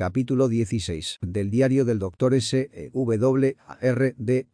Capítulo 16. Del diario del Dr. S. E.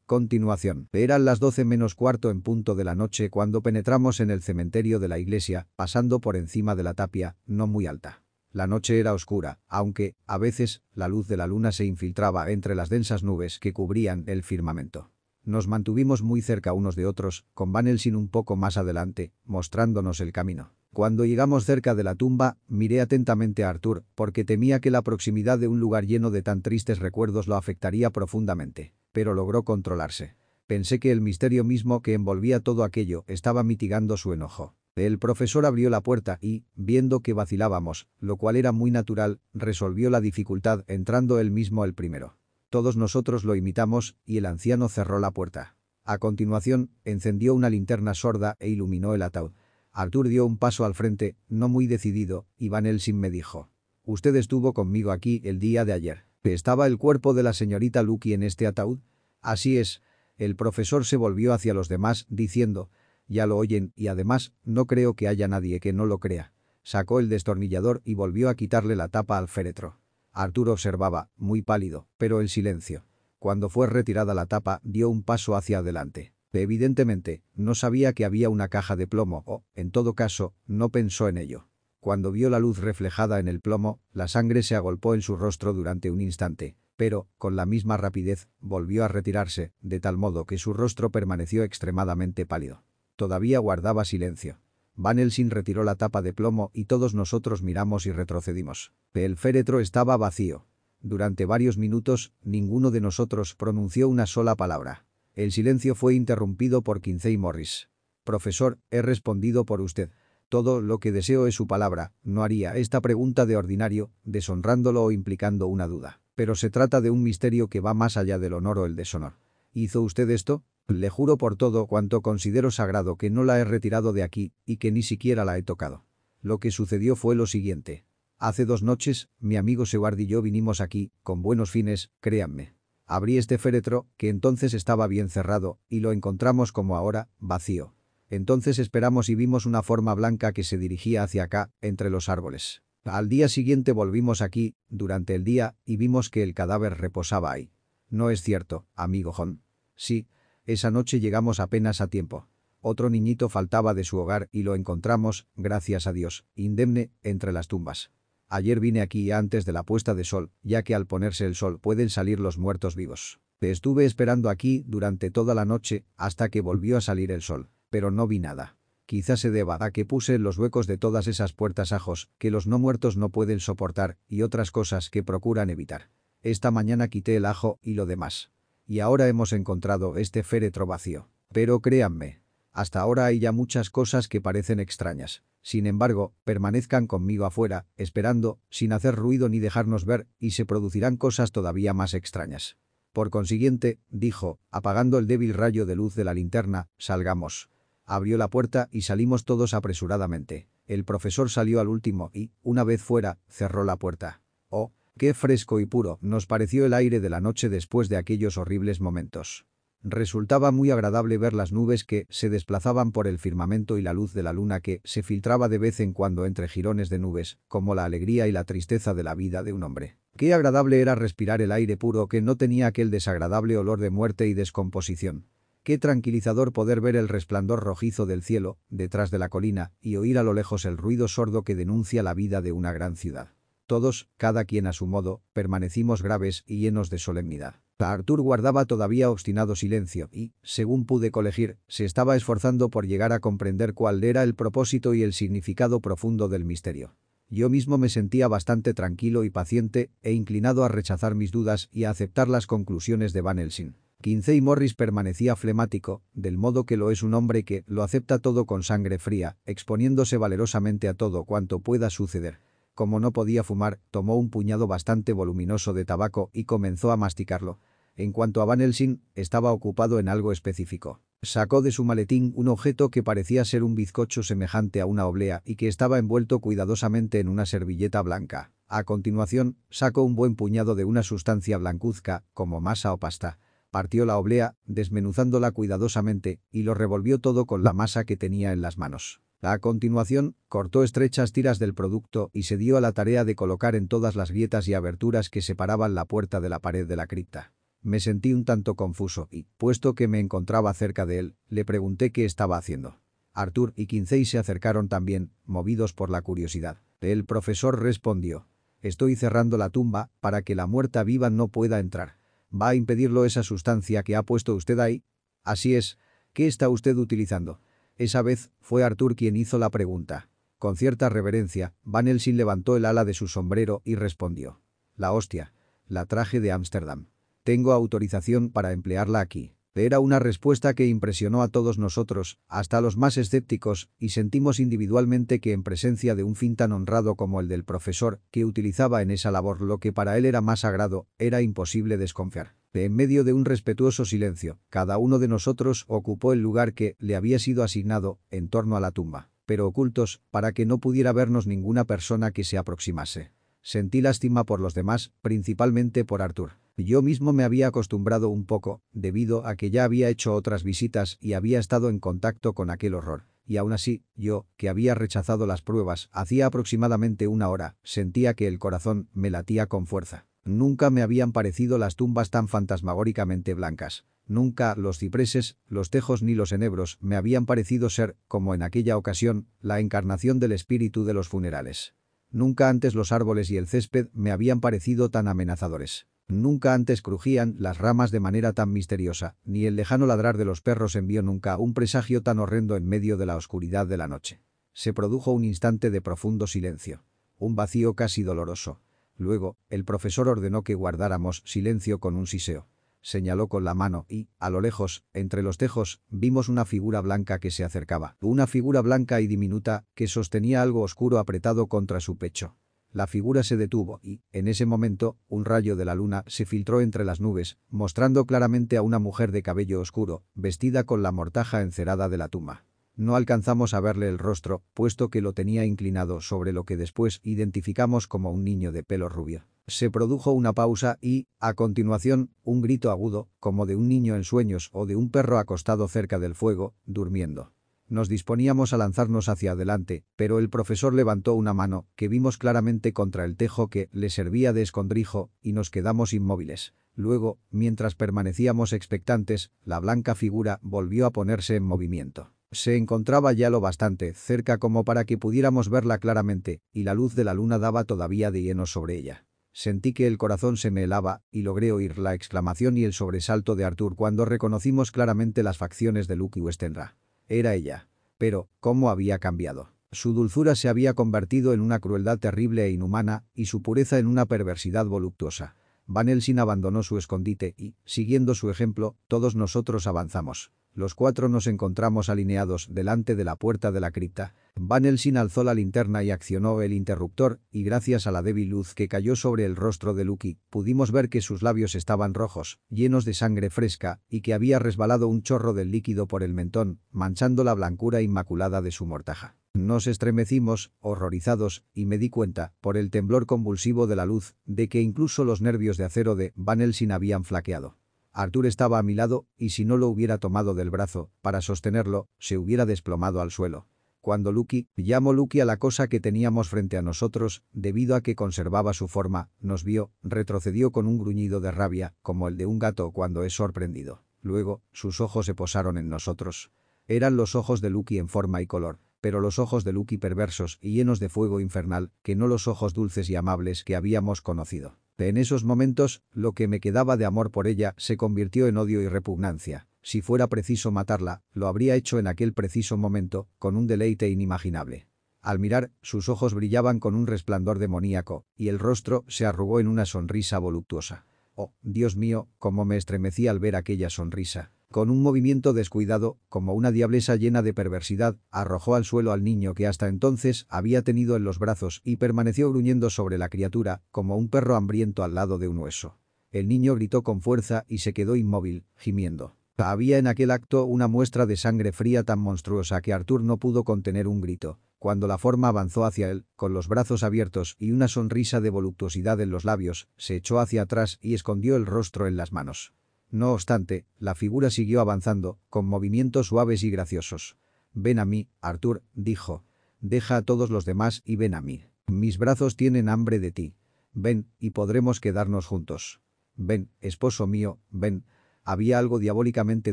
Continuación. Eran las 12 menos cuarto en punto de la noche cuando penetramos en el cementerio de la iglesia, pasando por encima de la tapia, no muy alta. La noche era oscura, aunque, a veces, la luz de la luna se infiltraba entre las densas nubes que cubrían el firmamento. Nos mantuvimos muy cerca unos de otros, con Van Helsing un poco más adelante, mostrándonos el camino. Cuando llegamos cerca de la tumba, miré atentamente a Arthur, porque temía que la proximidad de un lugar lleno de tan tristes recuerdos lo afectaría profundamente. Pero logró controlarse. Pensé que el misterio mismo que envolvía todo aquello estaba mitigando su enojo. El profesor abrió la puerta y, viendo que vacilábamos, lo cual era muy natural, resolvió la dificultad entrando él mismo el primero. Todos nosotros lo imitamos y el anciano cerró la puerta. A continuación, encendió una linterna sorda e iluminó el ataúd. Artur dio un paso al frente, no muy decidido, y Van Helsing me dijo. «Usted estuvo conmigo aquí el día de ayer. ¿Estaba el cuerpo de la señorita Lucky en este ataúd?» «Así es». El profesor se volvió hacia los demás, diciendo, «Ya lo oyen, y además, no creo que haya nadie que no lo crea». Sacó el destornillador y volvió a quitarle la tapa al féretro. Arturo observaba, muy pálido, pero el silencio. Cuando fue retirada la tapa, dio un paso hacia adelante. Evidentemente, no sabía que había una caja de plomo o, en todo caso, no pensó en ello. Cuando vio la luz reflejada en el plomo, la sangre se agolpó en su rostro durante un instante, pero, con la misma rapidez, volvió a retirarse, de tal modo que su rostro permaneció extremadamente pálido. Todavía guardaba silencio. Van Helsing retiró la tapa de plomo y todos nosotros miramos y retrocedimos. El féretro estaba vacío. Durante varios minutos, ninguno de nosotros pronunció una sola palabra. El silencio fue interrumpido por Quincey Morris. Profesor, he respondido por usted. Todo lo que deseo es su palabra. No haría esta pregunta de ordinario, deshonrándolo o implicando una duda. Pero se trata de un misterio que va más allá del honor o el deshonor. ¿Hizo usted esto? Le juro por todo cuanto considero sagrado que no la he retirado de aquí y que ni siquiera la he tocado. Lo que sucedió fue lo siguiente. Hace dos noches, mi amigo Seward y yo vinimos aquí, con buenos fines, créanme. Abrí este féretro, que entonces estaba bien cerrado, y lo encontramos como ahora, vacío. Entonces esperamos y vimos una forma blanca que se dirigía hacia acá, entre los árboles. Al día siguiente volvimos aquí, durante el día, y vimos que el cadáver reposaba ahí. No es cierto, amigo John. Sí, esa noche llegamos apenas a tiempo. Otro niñito faltaba de su hogar y lo encontramos, gracias a Dios, indemne, entre las tumbas. Ayer vine aquí antes de la puesta de sol, ya que al ponerse el sol pueden salir los muertos vivos. Te estuve esperando aquí durante toda la noche hasta que volvió a salir el sol, pero no vi nada. Quizás se deba a que puse en los huecos de todas esas puertas ajos que los no muertos no pueden soportar y otras cosas que procuran evitar. Esta mañana quité el ajo y lo demás. Y ahora hemos encontrado este féretro vacío. Pero créanme, hasta ahora hay ya muchas cosas que parecen extrañas. Sin embargo, permanezcan conmigo afuera, esperando, sin hacer ruido ni dejarnos ver, y se producirán cosas todavía más extrañas. Por consiguiente, dijo, apagando el débil rayo de luz de la linterna, salgamos. Abrió la puerta y salimos todos apresuradamente. El profesor salió al último y, una vez fuera, cerró la puerta. Oh, qué fresco y puro nos pareció el aire de la noche después de aquellos horribles momentos. Resultaba muy agradable ver las nubes que se desplazaban por el firmamento y la luz de la luna que se filtraba de vez en cuando entre jirones de nubes, como la alegría y la tristeza de la vida de un hombre. Qué agradable era respirar el aire puro que no tenía aquel desagradable olor de muerte y descomposición. Qué tranquilizador poder ver el resplandor rojizo del cielo, detrás de la colina, y oír a lo lejos el ruido sordo que denuncia la vida de una gran ciudad. Todos, cada quien a su modo, permanecimos graves y llenos de solemnidad. Arthur guardaba todavía obstinado silencio y, según pude colegir, se estaba esforzando por llegar a comprender cuál era el propósito y el significado profundo del misterio. Yo mismo me sentía bastante tranquilo y paciente e inclinado a rechazar mis dudas y a aceptar las conclusiones de Van Helsing. Quincey Morris permanecía flemático, del modo que lo es un hombre que lo acepta todo con sangre fría, exponiéndose valerosamente a todo cuanto pueda suceder. Como no podía fumar, tomó un puñado bastante voluminoso de tabaco y comenzó a masticarlo. En cuanto a Van Helsing, estaba ocupado en algo específico. Sacó de su maletín un objeto que parecía ser un bizcocho semejante a una oblea y que estaba envuelto cuidadosamente en una servilleta blanca. A continuación, sacó un buen puñado de una sustancia blancuzca, como masa o pasta. Partió la oblea, desmenuzándola cuidadosamente, y lo revolvió todo con la masa que tenía en las manos. A continuación, cortó estrechas tiras del producto y se dio a la tarea de colocar en todas las grietas y aberturas que separaban la puerta de la pared de la cripta. Me sentí un tanto confuso y, puesto que me encontraba cerca de él, le pregunté qué estaba haciendo. Arthur y Quincey se acercaron también, movidos por la curiosidad. El profesor respondió. Estoy cerrando la tumba para que la muerta viva no pueda entrar. ¿Va a impedirlo esa sustancia que ha puesto usted ahí? Así es. ¿Qué está usted utilizando? Esa vez, fue Arthur quien hizo la pregunta. Con cierta reverencia, Van Helsing levantó el ala de su sombrero y respondió. La hostia. La traje de Ámsterdam. Tengo autorización para emplearla aquí. Era una respuesta que impresionó a todos nosotros, hasta los más escépticos, y sentimos individualmente que en presencia de un fin tan honrado como el del profesor, que utilizaba en esa labor lo que para él era más sagrado, era imposible desconfiar. En medio de un respetuoso silencio, cada uno de nosotros ocupó el lugar que le había sido asignado en torno a la tumba, pero ocultos para que no pudiera vernos ninguna persona que se aproximase. Sentí lástima por los demás, principalmente por Arthur. Yo mismo me había acostumbrado un poco, debido a que ya había hecho otras visitas y había estado en contacto con aquel horror. Y aún así, yo, que había rechazado las pruebas hacía aproximadamente una hora, sentía que el corazón me latía con fuerza. Nunca me habían parecido las tumbas tan fantasmagóricamente blancas. Nunca los cipreses, los tejos ni los enebros me habían parecido ser, como en aquella ocasión, la encarnación del espíritu de los funerales. Nunca antes los árboles y el césped me habían parecido tan amenazadores. Nunca antes crujían las ramas de manera tan misteriosa, ni el lejano ladrar de los perros envió nunca un presagio tan horrendo en medio de la oscuridad de la noche. Se produjo un instante de profundo silencio. Un vacío casi doloroso. Luego, el profesor ordenó que guardáramos silencio con un siseo señaló con la mano y, a lo lejos, entre los tejos, vimos una figura blanca que se acercaba. Una figura blanca y diminuta que sostenía algo oscuro apretado contra su pecho. La figura se detuvo y, en ese momento, un rayo de la luna se filtró entre las nubes, mostrando claramente a una mujer de cabello oscuro, vestida con la mortaja encerada de la tumba. No alcanzamos a verle el rostro, puesto que lo tenía inclinado sobre lo que después identificamos como un niño de pelo rubio. Se produjo una pausa y, a continuación, un grito agudo, como de un niño en sueños o de un perro acostado cerca del fuego, durmiendo. Nos disponíamos a lanzarnos hacia adelante, pero el profesor levantó una mano, que vimos claramente contra el tejo que le servía de escondrijo, y nos quedamos inmóviles. Luego, mientras permanecíamos expectantes, la blanca figura volvió a ponerse en movimiento. Se encontraba ya lo bastante cerca como para que pudiéramos verla claramente, y la luz de la luna daba todavía de lleno sobre ella. Sentí que el corazón se me helaba y logré oír la exclamación y el sobresalto de Arthur cuando reconocimos claramente las facciones de Luke y Westenra. Era ella. Pero, ¿cómo había cambiado? Su dulzura se había convertido en una crueldad terrible e inhumana y su pureza en una perversidad voluptuosa. Van Helsing abandonó su escondite y, siguiendo su ejemplo, todos nosotros avanzamos. Los cuatro nos encontramos alineados delante de la puerta de la cripta. Van Helsing alzó la linterna y accionó el interruptor, y gracias a la débil luz que cayó sobre el rostro de Lucky, pudimos ver que sus labios estaban rojos, llenos de sangre fresca, y que había resbalado un chorro del líquido por el mentón, manchando la blancura inmaculada de su mortaja. Nos estremecimos, horrorizados, y me di cuenta, por el temblor convulsivo de la luz, de que incluso los nervios de acero de Van Helsing habían flaqueado. Arthur estaba a mi lado, y si no lo hubiera tomado del brazo, para sostenerlo, se hubiera desplomado al suelo. Cuando Lucky, llamo Lucky a la cosa que teníamos frente a nosotros, debido a que conservaba su forma, nos vio, retrocedió con un gruñido de rabia, como el de un gato cuando es sorprendido. Luego, sus ojos se posaron en nosotros. Eran los ojos de Lucky en forma y color, pero los ojos de Lucky perversos y llenos de fuego infernal, que no los ojos dulces y amables que habíamos conocido. En esos momentos, lo que me quedaba de amor por ella se convirtió en odio y repugnancia. Si fuera preciso matarla, lo habría hecho en aquel preciso momento, con un deleite inimaginable. Al mirar, sus ojos brillaban con un resplandor demoníaco, y el rostro se arrugó en una sonrisa voluptuosa. Oh, Dios mío, cómo me estremecí al ver aquella sonrisa. Con un movimiento descuidado, como una diablesa llena de perversidad, arrojó al suelo al niño que hasta entonces había tenido en los brazos y permaneció gruñendo sobre la criatura, como un perro hambriento al lado de un hueso. El niño gritó con fuerza y se quedó inmóvil, gimiendo. Había en aquel acto una muestra de sangre fría tan monstruosa que Arthur no pudo contener un grito. Cuando la forma avanzó hacia él, con los brazos abiertos y una sonrisa de voluptuosidad en los labios, se echó hacia atrás y escondió el rostro en las manos. No obstante, la figura siguió avanzando, con movimientos suaves y graciosos. Ven a mí, Arthur, dijo. Deja a todos los demás y ven a mí. Mis brazos tienen hambre de ti. Ven, y podremos quedarnos juntos. Ven, esposo mío, ven. Había algo diabólicamente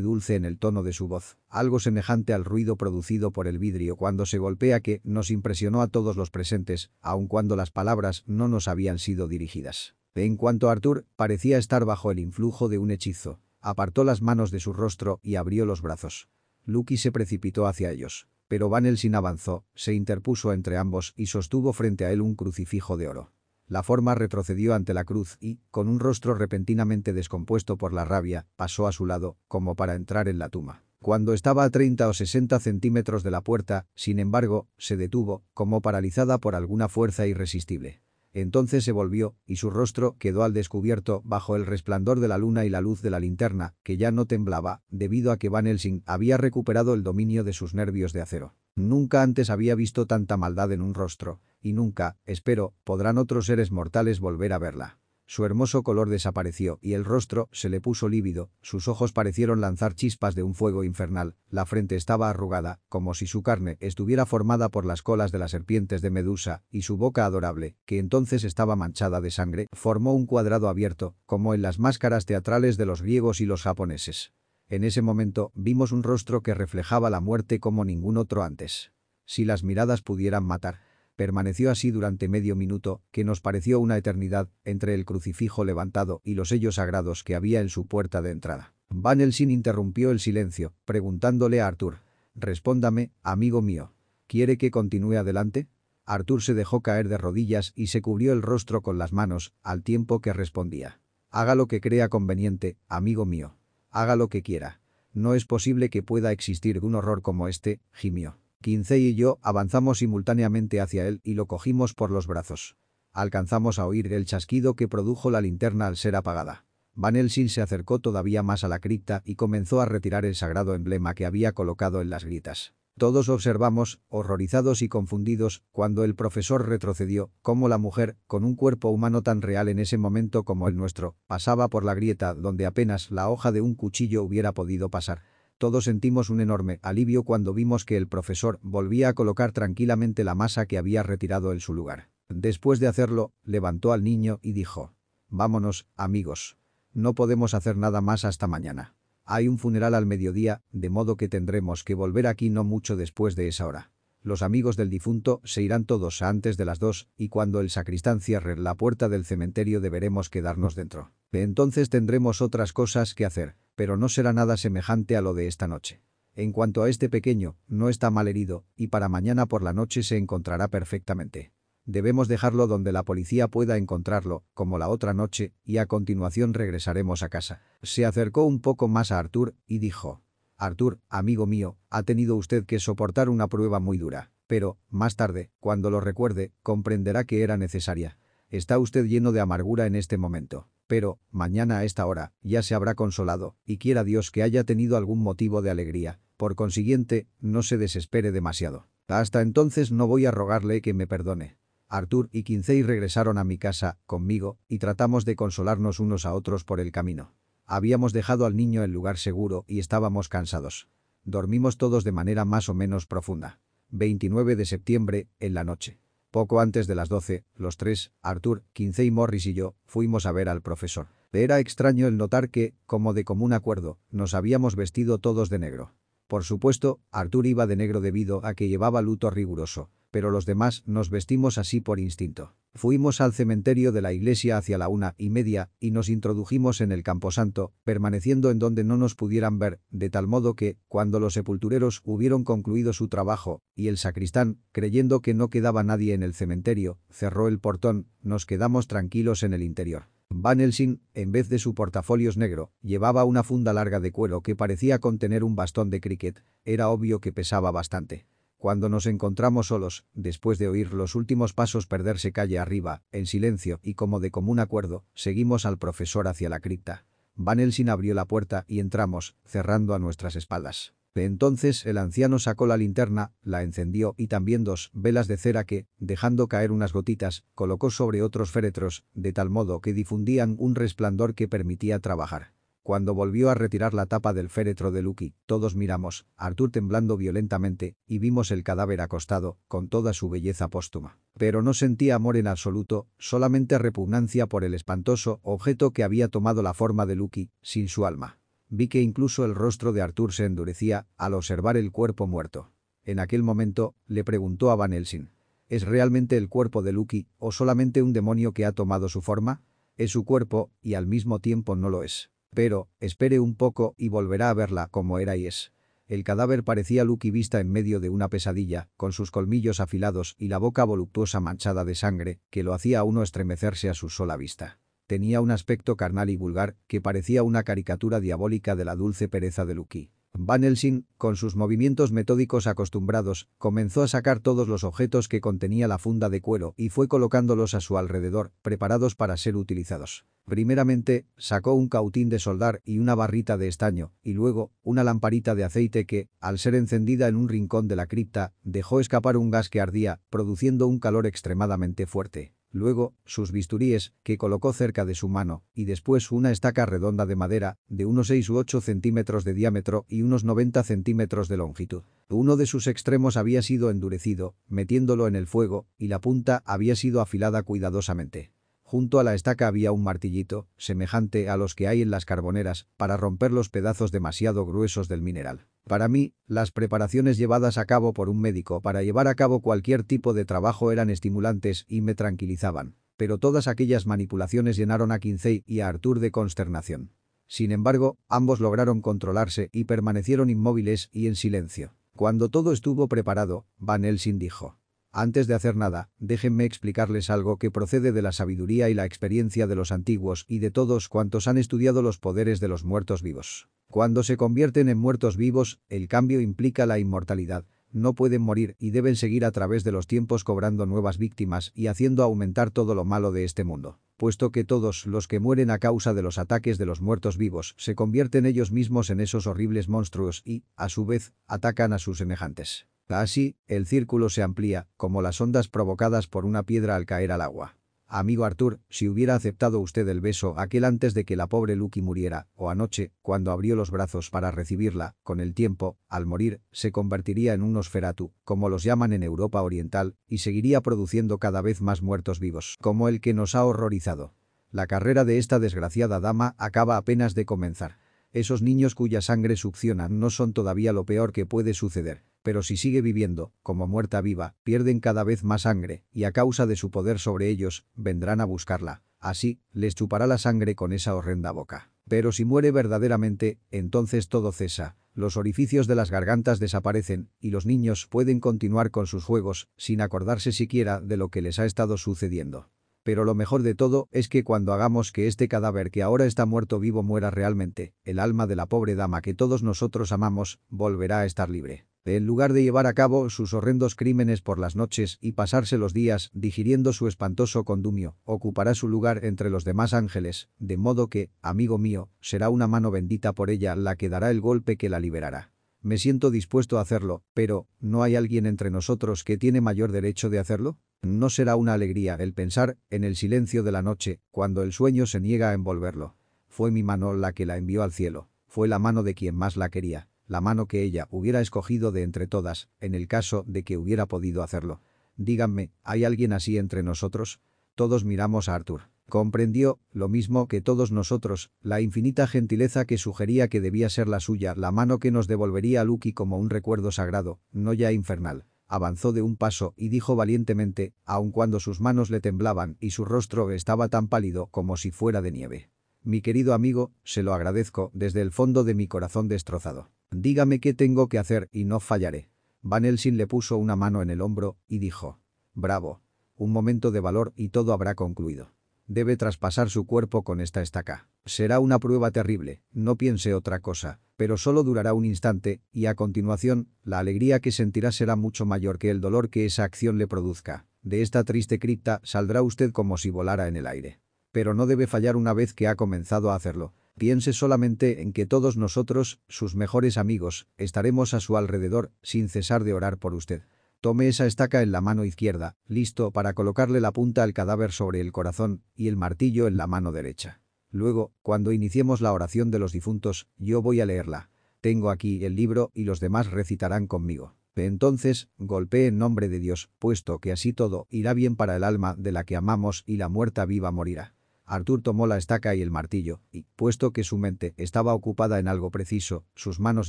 dulce en el tono de su voz, algo semejante al ruido producido por el vidrio cuando se golpea que nos impresionó a todos los presentes, aun cuando las palabras no nos habían sido dirigidas. En cuanto a Arthur, parecía estar bajo el influjo de un hechizo. Apartó las manos de su rostro y abrió los brazos. Lucky se precipitó hacia ellos. Pero Van Helsing avanzó, se interpuso entre ambos y sostuvo frente a él un crucifijo de oro. La forma retrocedió ante la cruz y, con un rostro repentinamente descompuesto por la rabia, pasó a su lado, como para entrar en la tumba. Cuando estaba a 30 o 60 centímetros de la puerta, sin embargo, se detuvo, como paralizada por alguna fuerza irresistible. Entonces se volvió, y su rostro quedó al descubierto bajo el resplandor de la luna y la luz de la linterna, que ya no temblaba, debido a que Van Helsing había recuperado el dominio de sus nervios de acero. Nunca antes había visto tanta maldad en un rostro, y nunca, espero, podrán otros seres mortales volver a verla. Su hermoso color desapareció y el rostro se le puso lívido, sus ojos parecieron lanzar chispas de un fuego infernal, la frente estaba arrugada, como si su carne estuviera formada por las colas de las serpientes de Medusa, y su boca adorable, que entonces estaba manchada de sangre, formó un cuadrado abierto, como en las máscaras teatrales de los griegos y los japoneses. En ese momento vimos un rostro que reflejaba la muerte como ningún otro antes. Si las miradas pudieran matar, Permaneció así durante medio minuto, que nos pareció una eternidad, entre el crucifijo levantado y los sellos sagrados que había en su puerta de entrada. Van Helsing interrumpió el silencio, preguntándole a Arthur. «Respóndame, amigo mío. ¿Quiere que continúe adelante?» Arthur se dejó caer de rodillas y se cubrió el rostro con las manos, al tiempo que respondía. «Haga lo que crea conveniente, amigo mío. Haga lo que quiera. No es posible que pueda existir un horror como este», gimió. Quincey y yo avanzamos simultáneamente hacia él y lo cogimos por los brazos. Alcanzamos a oír el chasquido que produjo la linterna al ser apagada. Van Helsing se acercó todavía más a la cripta y comenzó a retirar el sagrado emblema que había colocado en las gritas. Todos observamos, horrorizados y confundidos, cuando el profesor retrocedió, como la mujer, con un cuerpo humano tan real en ese momento como el nuestro, pasaba por la grieta donde apenas la hoja de un cuchillo hubiera podido pasar. Todos sentimos un enorme alivio cuando vimos que el profesor volvía a colocar tranquilamente la masa que había retirado en su lugar. Después de hacerlo, levantó al niño y dijo, «Vámonos, amigos. No podemos hacer nada más hasta mañana. Hay un funeral al mediodía, de modo que tendremos que volver aquí no mucho después de esa hora. Los amigos del difunto se irán todos antes de las dos y cuando el sacristán cierre la puerta del cementerio deberemos quedarnos dentro. Entonces tendremos otras cosas que hacer, pero no será nada semejante a lo de esta noche. En cuanto a este pequeño, no está mal herido, y para mañana por la noche se encontrará perfectamente. Debemos dejarlo donde la policía pueda encontrarlo, como la otra noche, y a continuación regresaremos a casa. Se acercó un poco más a Artur y dijo, «Artur, amigo mío, ha tenido usted que soportar una prueba muy dura, pero, más tarde, cuando lo recuerde, comprenderá que era necesaria. Está usted lleno de amargura en este momento. Pero, mañana a esta hora, ya se habrá consolado, y quiera Dios que haya tenido algún motivo de alegría. Por consiguiente, no se desespere demasiado. Hasta entonces no voy a rogarle que me perdone. Arthur y Quincey regresaron a mi casa, conmigo, y tratamos de consolarnos unos a otros por el camino. Habíamos dejado al niño en lugar seguro y estábamos cansados. Dormimos todos de manera más o menos profunda. 29 de septiembre, en la noche. Poco antes de las doce, los tres, Arthur, Quincey Morris y yo, fuimos a ver al profesor. Era extraño el notar que, como de común acuerdo, nos habíamos vestido todos de negro. Por supuesto, Arthur iba de negro debido a que llevaba luto riguroso, pero los demás nos vestimos así por instinto. Fuimos al cementerio de la iglesia hacia la una y media y nos introdujimos en el camposanto, permaneciendo en donde no nos pudieran ver, de tal modo que, cuando los sepultureros hubieron concluido su trabajo, y el sacristán, creyendo que no quedaba nadie en el cementerio, cerró el portón, nos quedamos tranquilos en el interior. Van Helsing, en vez de su portafolios negro, llevaba una funda larga de cuero que parecía contener un bastón de cricket. Era obvio que pesaba bastante. Cuando nos encontramos solos, después de oír los últimos pasos perderse calle arriba, en silencio y como de común acuerdo, seguimos al profesor hacia la cripta. Van Helsing abrió la puerta y entramos, cerrando a nuestras espaldas. Entonces el anciano sacó la linterna, la encendió y también dos velas de cera que, dejando caer unas gotitas, colocó sobre otros féretros, de tal modo que difundían un resplandor que permitía trabajar. Cuando volvió a retirar la tapa del féretro de Lucky, todos miramos, Arthur temblando violentamente, y vimos el cadáver acostado, con toda su belleza póstuma. Pero no sentía amor en absoluto, solamente repugnancia por el espantoso objeto que había tomado la forma de Lucky, sin su alma. Vi que incluso el rostro de Arthur se endurecía al observar el cuerpo muerto. En aquel momento, le preguntó a Van Helsing. ¿Es realmente el cuerpo de Lucky o solamente un demonio que ha tomado su forma? Es su cuerpo, y al mismo tiempo no lo es. Pero, espere un poco y volverá a verla como era y es. El cadáver parecía Lucky vista en medio de una pesadilla, con sus colmillos afilados y la boca voluptuosa manchada de sangre, que lo hacía a uno estremecerse a su sola vista. Tenía un aspecto carnal y vulgar, que parecía una caricatura diabólica de la dulce pereza de Lucky. Van Helsing, con sus movimientos metódicos acostumbrados, comenzó a sacar todos los objetos que contenía la funda de cuero y fue colocándolos a su alrededor, preparados para ser utilizados. Primeramente, sacó un cautín de soldar y una barrita de estaño, y luego, una lamparita de aceite que, al ser encendida en un rincón de la cripta, dejó escapar un gas que ardía, produciendo un calor extremadamente fuerte. Luego, sus bisturíes, que colocó cerca de su mano, y después una estaca redonda de madera, de unos 6 u 8 centímetros de diámetro y unos 90 centímetros de longitud. Uno de sus extremos había sido endurecido, metiéndolo en el fuego, y la punta había sido afilada cuidadosamente. Junto a la estaca había un martillito, semejante a los que hay en las carboneras, para romper los pedazos demasiado gruesos del mineral. Para mí, las preparaciones llevadas a cabo por un médico para llevar a cabo cualquier tipo de trabajo eran estimulantes y me tranquilizaban. Pero todas aquellas manipulaciones llenaron a Kinsey y a Arthur de consternación. Sin embargo, ambos lograron controlarse y permanecieron inmóviles y en silencio. Cuando todo estuvo preparado, Van Helsing dijo. Antes de hacer nada, déjenme explicarles algo que procede de la sabiduría y la experiencia de los antiguos y de todos cuantos han estudiado los poderes de los muertos vivos. Cuando se convierten en muertos vivos, el cambio implica la inmortalidad. No pueden morir y deben seguir a través de los tiempos cobrando nuevas víctimas y haciendo aumentar todo lo malo de este mundo. Puesto que todos los que mueren a causa de los ataques de los muertos vivos se convierten ellos mismos en esos horribles monstruos y, a su vez, atacan a sus semejantes. Así, el círculo se amplía, como las ondas provocadas por una piedra al caer al agua. Amigo Arthur, si hubiera aceptado usted el beso aquel antes de que la pobre Lucky muriera, o anoche, cuando abrió los brazos para recibirla, con el tiempo, al morir, se convertiría en un Nosferatu, como los llaman en Europa Oriental, y seguiría produciendo cada vez más muertos vivos, como el que nos ha horrorizado. La carrera de esta desgraciada dama acaba apenas de comenzar. Esos niños cuya sangre succionan no son todavía lo peor que puede suceder pero si sigue viviendo, como muerta viva, pierden cada vez más sangre, y a causa de su poder sobre ellos, vendrán a buscarla. Así, les chupará la sangre con esa horrenda boca. Pero si muere verdaderamente, entonces todo cesa, los orificios de las gargantas desaparecen, y los niños pueden continuar con sus juegos, sin acordarse siquiera de lo que les ha estado sucediendo. Pero lo mejor de todo es que cuando hagamos que este cadáver que ahora está muerto vivo muera realmente, el alma de la pobre dama que todos nosotros amamos, volverá a estar libre. En lugar de llevar a cabo sus horrendos crímenes por las noches y pasarse los días digiriendo su espantoso condumio, ocupará su lugar entre los demás ángeles, de modo que, amigo mío, será una mano bendita por ella la que dará el golpe que la liberará. Me siento dispuesto a hacerlo, pero, ¿no hay alguien entre nosotros que tiene mayor derecho de hacerlo? No será una alegría el pensar en el silencio de la noche, cuando el sueño se niega a envolverlo. Fue mi mano la que la envió al cielo. Fue la mano de quien más la quería la mano que ella hubiera escogido de entre todas, en el caso de que hubiera podido hacerlo. Díganme, ¿hay alguien así entre nosotros? Todos miramos a Arthur. Comprendió, lo mismo que todos nosotros, la infinita gentileza que sugería que debía ser la suya, la mano que nos devolvería a Lucky como un recuerdo sagrado, no ya infernal. Avanzó de un paso y dijo valientemente, aun cuando sus manos le temblaban y su rostro estaba tan pálido como si fuera de nieve. Mi querido amigo, se lo agradezco desde el fondo de mi corazón destrozado. Dígame qué tengo que hacer y no fallaré. Van Helsing le puso una mano en el hombro y dijo. Bravo. Un momento de valor y todo habrá concluido. Debe traspasar su cuerpo con esta estaca. Será una prueba terrible, no piense otra cosa, pero solo durará un instante, y a continuación, la alegría que sentirá será mucho mayor que el dolor que esa acción le produzca. De esta triste cripta saldrá usted como si volara en el aire. Pero no debe fallar una vez que ha comenzado a hacerlo. Piense solamente en que todos nosotros, sus mejores amigos, estaremos a su alrededor, sin cesar de orar por usted. Tome esa estaca en la mano izquierda, listo para colocarle la punta al cadáver sobre el corazón, y el martillo en la mano derecha. Luego, cuando iniciemos la oración de los difuntos, yo voy a leerla. Tengo aquí el libro y los demás recitarán conmigo. Entonces, golpeé en nombre de Dios, puesto que así todo irá bien para el alma de la que amamos y la muerta viva morirá. Artur tomó la estaca y el martillo, y, puesto que su mente estaba ocupada en algo preciso, sus manos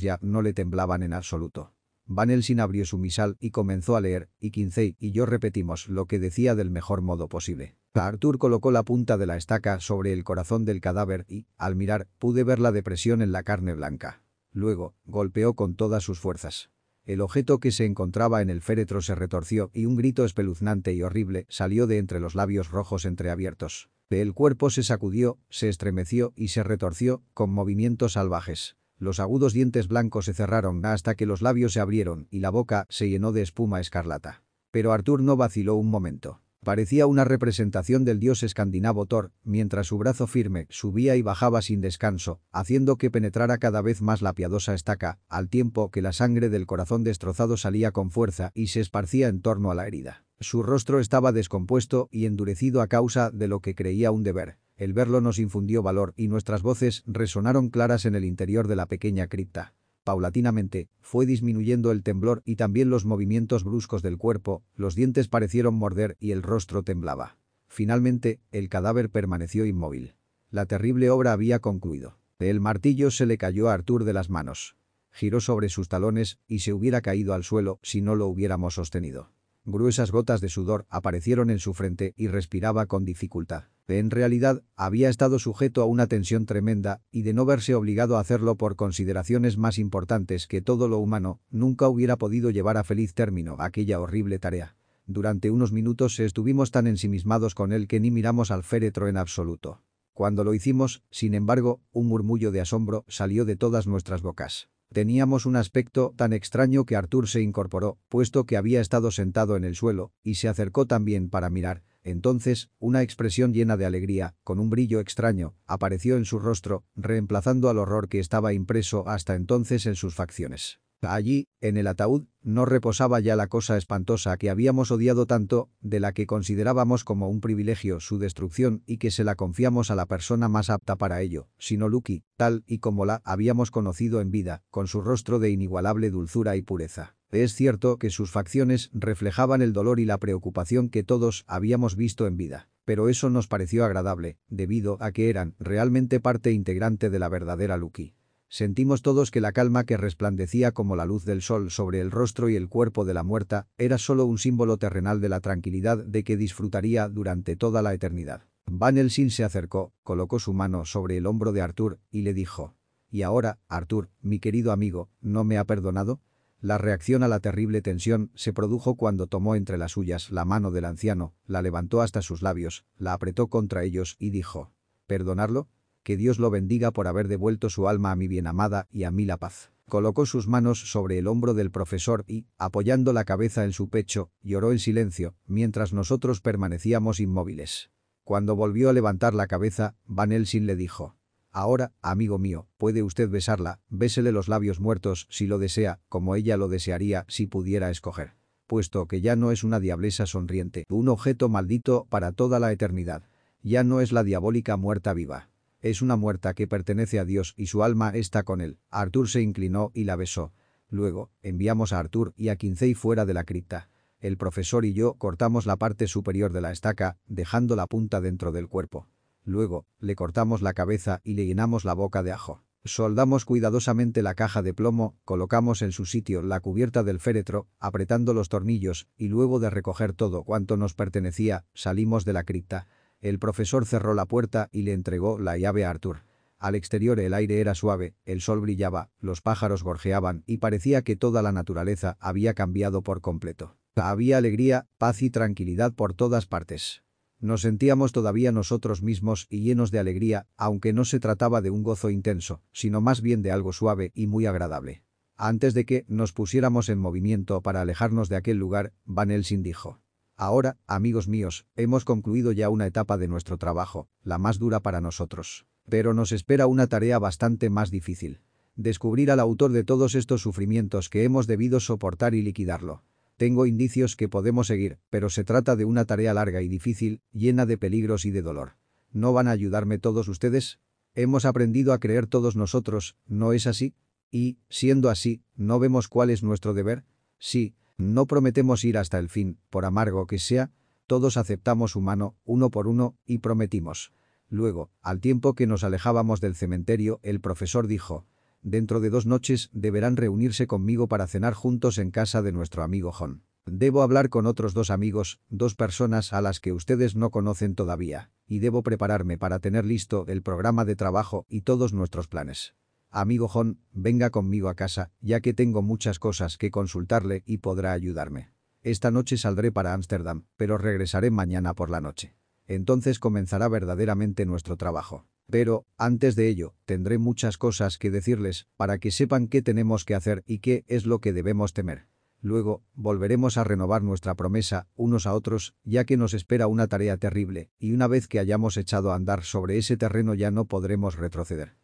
ya no le temblaban en absoluto. Van Helsing abrió su misal y comenzó a leer, y Quincey y yo repetimos lo que decía del mejor modo posible. Artur colocó la punta de la estaca sobre el corazón del cadáver y, al mirar, pude ver la depresión en la carne blanca. Luego, golpeó con todas sus fuerzas. El objeto que se encontraba en el féretro se retorció y un grito espeluznante y horrible salió de entre los labios rojos entreabiertos. El cuerpo se sacudió, se estremeció y se retorció, con movimientos salvajes. Los agudos dientes blancos se cerraron hasta que los labios se abrieron y la boca se llenó de espuma escarlata. Pero Artur no vaciló un momento. Parecía una representación del dios escandinavo Thor, mientras su brazo firme subía y bajaba sin descanso, haciendo que penetrara cada vez más la piadosa estaca, al tiempo que la sangre del corazón destrozado salía con fuerza y se esparcía en torno a la herida. Su rostro estaba descompuesto y endurecido a causa de lo que creía un deber. El verlo nos infundió valor y nuestras voces resonaron claras en el interior de la pequeña cripta. Paulatinamente, fue disminuyendo el temblor y también los movimientos bruscos del cuerpo, los dientes parecieron morder y el rostro temblaba. Finalmente, el cadáver permaneció inmóvil. La terrible obra había concluido. El martillo se le cayó a Artur de las manos. Giró sobre sus talones y se hubiera caído al suelo si no lo hubiéramos sostenido. Gruesas gotas de sudor aparecieron en su frente y respiraba con dificultad. En realidad, había estado sujeto a una tensión tremenda y de no verse obligado a hacerlo por consideraciones más importantes que todo lo humano, nunca hubiera podido llevar a feliz término aquella horrible tarea. Durante unos minutos estuvimos tan ensimismados con él que ni miramos al féretro en absoluto. Cuando lo hicimos, sin embargo, un murmullo de asombro salió de todas nuestras bocas. Teníamos un aspecto tan extraño que Artur se incorporó, puesto que había estado sentado en el suelo, y se acercó también para mirar. Entonces, una expresión llena de alegría, con un brillo extraño, apareció en su rostro, reemplazando al horror que estaba impreso hasta entonces en sus facciones. Allí, en el ataúd, no reposaba ya la cosa espantosa que habíamos odiado tanto, de la que considerábamos como un privilegio su destrucción y que se la confiamos a la persona más apta para ello, sino Lucky, tal y como la habíamos conocido en vida, con su rostro de inigualable dulzura y pureza. Es cierto que sus facciones reflejaban el dolor y la preocupación que todos habíamos visto en vida, pero eso nos pareció agradable, debido a que eran realmente parte integrante de la verdadera Lucky. Sentimos todos que la calma que resplandecía como la luz del sol sobre el rostro y el cuerpo de la muerta era solo un símbolo terrenal de la tranquilidad de que disfrutaría durante toda la eternidad. Van Helsing se acercó, colocó su mano sobre el hombro de Arthur y le dijo, «¿Y ahora, Arthur, mi querido amigo, no me ha perdonado?» La reacción a la terrible tensión se produjo cuando tomó entre las suyas la mano del anciano, la levantó hasta sus labios, la apretó contra ellos y dijo, «¿Perdonarlo? Que Dios lo bendiga por haber devuelto su alma a mi bienamada y a mí la paz. Colocó sus manos sobre el hombro del profesor y, apoyando la cabeza en su pecho, lloró en silencio, mientras nosotros permanecíamos inmóviles. Cuando volvió a levantar la cabeza, Van Helsing le dijo, «Ahora, amigo mío, puede usted besarla, bésele los labios muertos si lo desea, como ella lo desearía si pudiera escoger. Puesto que ya no es una diablesa sonriente, un objeto maldito para toda la eternidad. Ya no es la diabólica muerta viva. Es una muerta que pertenece a Dios y su alma está con él. Artur se inclinó y la besó. Luego, enviamos a Artur y a Quincey fuera de la cripta. El profesor y yo cortamos la parte superior de la estaca, dejando la punta dentro del cuerpo. Luego, le cortamos la cabeza y le llenamos la boca de ajo. Soldamos cuidadosamente la caja de plomo, colocamos en su sitio la cubierta del féretro, apretando los tornillos, y luego de recoger todo cuanto nos pertenecía, salimos de la cripta. El profesor cerró la puerta y le entregó la llave a Arthur. Al exterior el aire era suave, el sol brillaba, los pájaros gorjeaban y parecía que toda la naturaleza había cambiado por completo. Había alegría, paz y tranquilidad por todas partes. Nos sentíamos todavía nosotros mismos y llenos de alegría, aunque no se trataba de un gozo intenso, sino más bien de algo suave y muy agradable. Antes de que nos pusiéramos en movimiento para alejarnos de aquel lugar, Van Helsing dijo. Ahora, amigos míos, hemos concluido ya una etapa de nuestro trabajo, la más dura para nosotros. Pero nos espera una tarea bastante más difícil. Descubrir al autor de todos estos sufrimientos que hemos debido soportar y liquidarlo. Tengo indicios que podemos seguir, pero se trata de una tarea larga y difícil, llena de peligros y de dolor. ¿No van a ayudarme todos ustedes? Hemos aprendido a creer todos nosotros, ¿no es así? Y, siendo así, ¿no vemos cuál es nuestro deber? Sí, no prometemos ir hasta el fin, por amargo que sea, todos aceptamos humano, uno por uno, y prometimos. Luego, al tiempo que nos alejábamos del cementerio, el profesor dijo, Dentro de dos noches deberán reunirse conmigo para cenar juntos en casa de nuestro amigo John. Debo hablar con otros dos amigos, dos personas a las que ustedes no conocen todavía, y debo prepararme para tener listo el programa de trabajo y todos nuestros planes. Amigo John, venga conmigo a casa, ya que tengo muchas cosas que consultarle y podrá ayudarme. Esta noche saldré para Ámsterdam, pero regresaré mañana por la noche. Entonces comenzará verdaderamente nuestro trabajo. Pero, antes de ello, tendré muchas cosas que decirles para que sepan qué tenemos que hacer y qué es lo que debemos temer. Luego, volveremos a renovar nuestra promesa unos a otros, ya que nos espera una tarea terrible, y una vez que hayamos echado a andar sobre ese terreno ya no podremos retroceder.